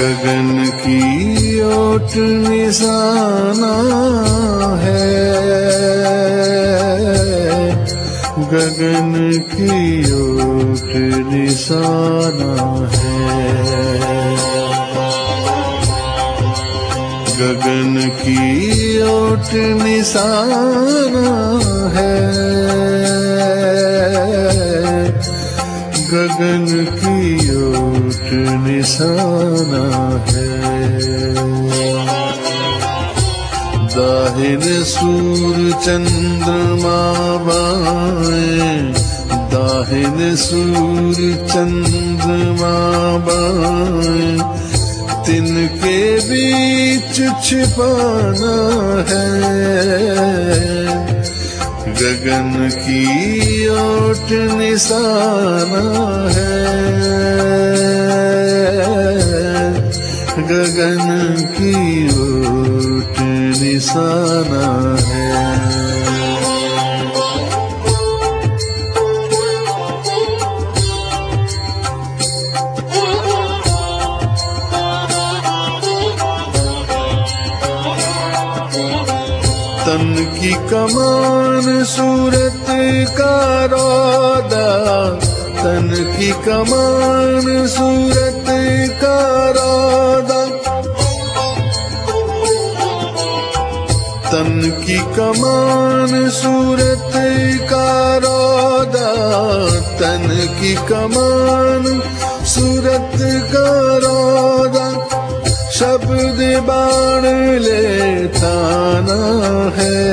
गगन की ओट निशाना है। गगन की ओट निशाना है। गगन की ओट निशाना गगन की ओट निशाना है। दाहिन सूर चंद्रमा बाएँ, दाहिन सूर चंद्रमा बाएँ। तिनके बीच छिपाना है। गगन की ओट निशाना है। गगन की ओट निशाना तन की कमान सूरत का रौदा, तन की कमान सूरत का रौदा। तन की कमान सूरत का रौदा, तन की कमान सूरत का रौदा। शब्द बाण लेता ना है।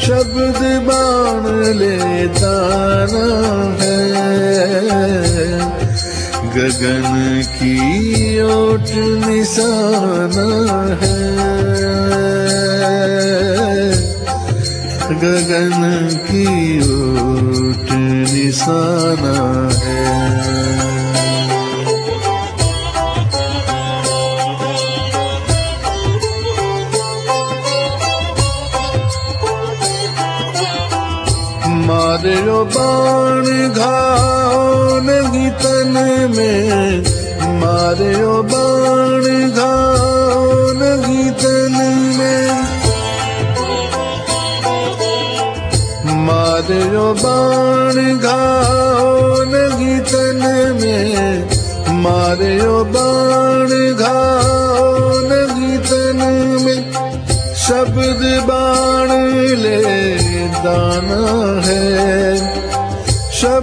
शब्द बाण लेता ना है। गगन की ओट निशाना है। गगन की ओट निशाना मारो बाण घाव नहीं तन में। मारो बाण घाव नहीं में। मारो बाण घाव नहीं में। मारो बाण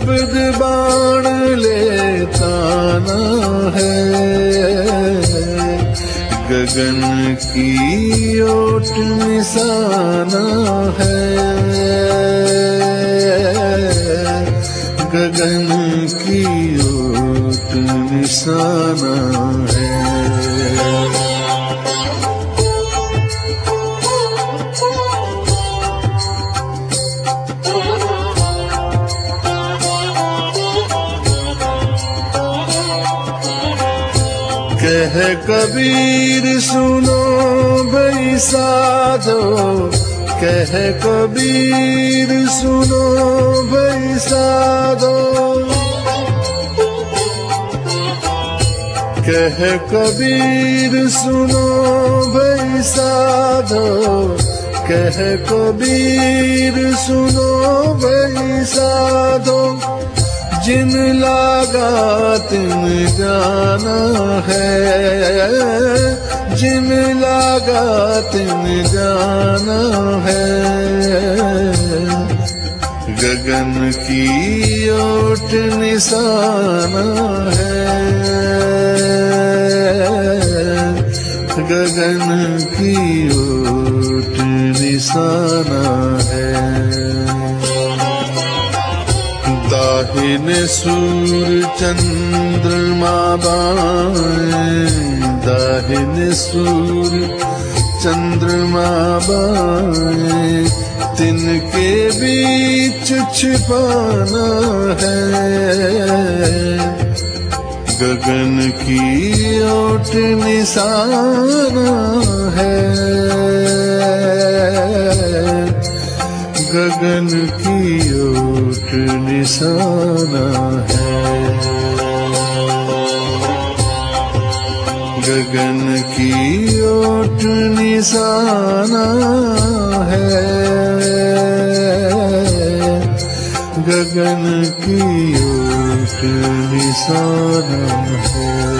शब्द बाण ले ताना है। गगन की ओट निशाना है। गगन कह कबीर, सुनो भई साधो कह कबीर, सुनो भई साधो कह कबीर, सुनो भई साधो कह कबीर, सुनो भई साधो जिन लागा तिन जाना है, जिन लागा तिन जाना है। गगन की ओट निशाना है। गगन की ओट निशाना दाहिन सूर चंद्रमा बाएँ सूर चंद्रमा बाएँ तिनके बीच छिपाना है। गगन की ओट निशाना है। गगन की निशाना है। गगन की ओट निशाना है। गगन की ओट निशाना है।